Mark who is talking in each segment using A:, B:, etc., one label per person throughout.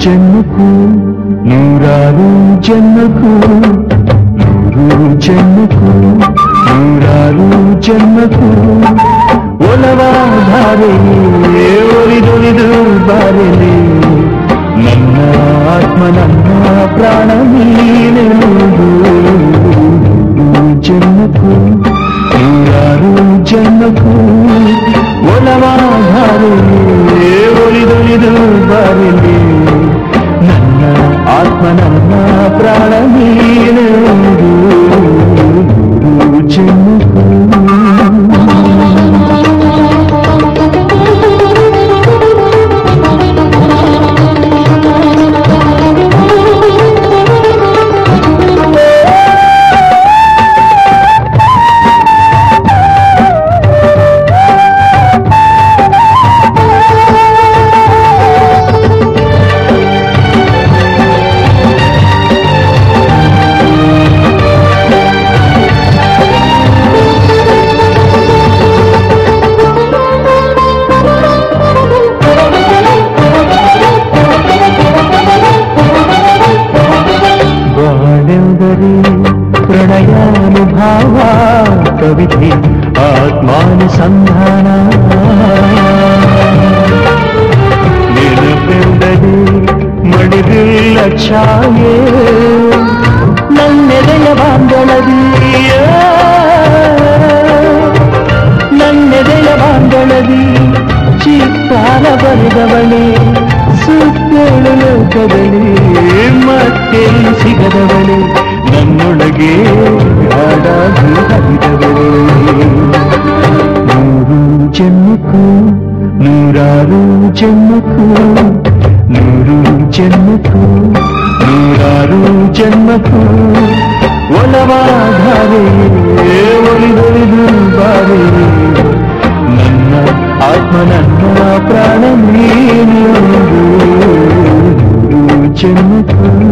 A: జన్మకు నూరారు జన్మకు నూరు జన్మకు నూరారు జన్మకు ಒಲವಾ ಧಾರೆಯೇ ಒಲಿದೊಲಿದು ಬಾರೆಲೆ ನನ್ನ ಆತ್ಮ ನನ್ನ ಪ್ರಾಣ ನೀನೆನು ಆತ್ಮಾನುಸಂಧಾನ ನೆನಪೆಂದರೆ ಮಡಿದಿಲ್ಲ ಛಾಯೆ. ನನ್ನೆದೆಯ ಬಾಂಧಳದಿಯ ನನ್ನೆದೆಯ ಬಾಂಧಳದಿ. ಚಿತ್ತಾರ ಬರೆದವಳೆ ಸುತ್ತೇಳು ಲೋಕದಲ್ಲಿ ಮತ್ತೆಲ್ಲಿ ಸಿಗದವಳೆ? ಜನ್ಮಕ್ಕೂ ನೂರಾರು ಜನ್ಮಕ್ಕೂ ನೂರು ಜನ್ಮಕ್ಕೂ ನೂರಾರು ಜನ್ಮಕ್ಕೂ ಒಲವಾಧಾರೆ ಒಲಿದೊಲಿದು ಬಾರೆ ನನ್ನ ಆತ್ಮ ನನ್ನ ಪ್ರಾಣ ನೀನು ಜನ್ಮಕ್ಕೂ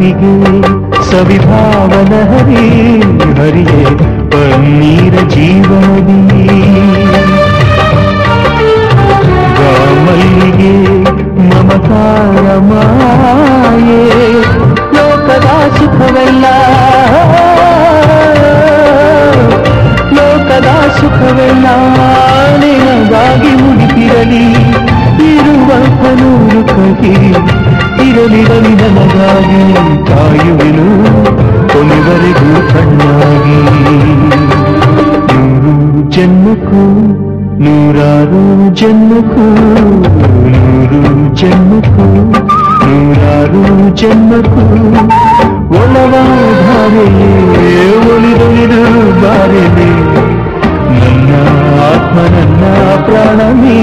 A: ಸಂಪಿಗೆ ಸವಿಭಾವನ ಹರಿ, ಹರಿಯೇ ಪನ್ನೀರ ಜೀವನದಿ ಮಲ್ಲಿಗೆ ಮಮಕಾರ ಮಾಯೇ, ಲೋಕದ ಸುಖವೆಲ್ಲ. ಲೋಕದ ಸುಖವೆಲ್ಲ ನಿನಗಾಗಿ ಮುಡಿತಿರಲಿ ಇರುವ ಕನೂರು ಕಹಿ. ನಿರನಿರನಿರನಗಾಗಿ ಕಾಯುವೆನು ಕೊನೆವರೆಗೂ ಕಣ್ಣಾಗಿ ನೂರು ಜನ್ಮಕ್ಕೂ ನೂರಾರು ಜನ್ಮಕ್ಕೂ ನೂರು ಜನ್ಮಕ್ಕೂ ನೂರಾರು ಜನ್ಮಕ್ಕೂ ಒಲವಾಧಾರೆಯೇ ಒಲಿದೊಲಿದು ಬಾರೆನೆ ನನ್ನ ಆತ್ಮ ನನ್ನ ಪ್ರಾಣವೇ